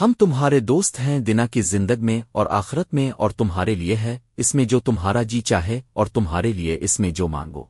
ہم تمہارے دوست ہیں دنا کی زندگ میں اور آخرت میں اور تمہارے لیے ہے، اس میں جو تمہارا جی چاہے اور تمہارے لیے اس میں جو مانگو۔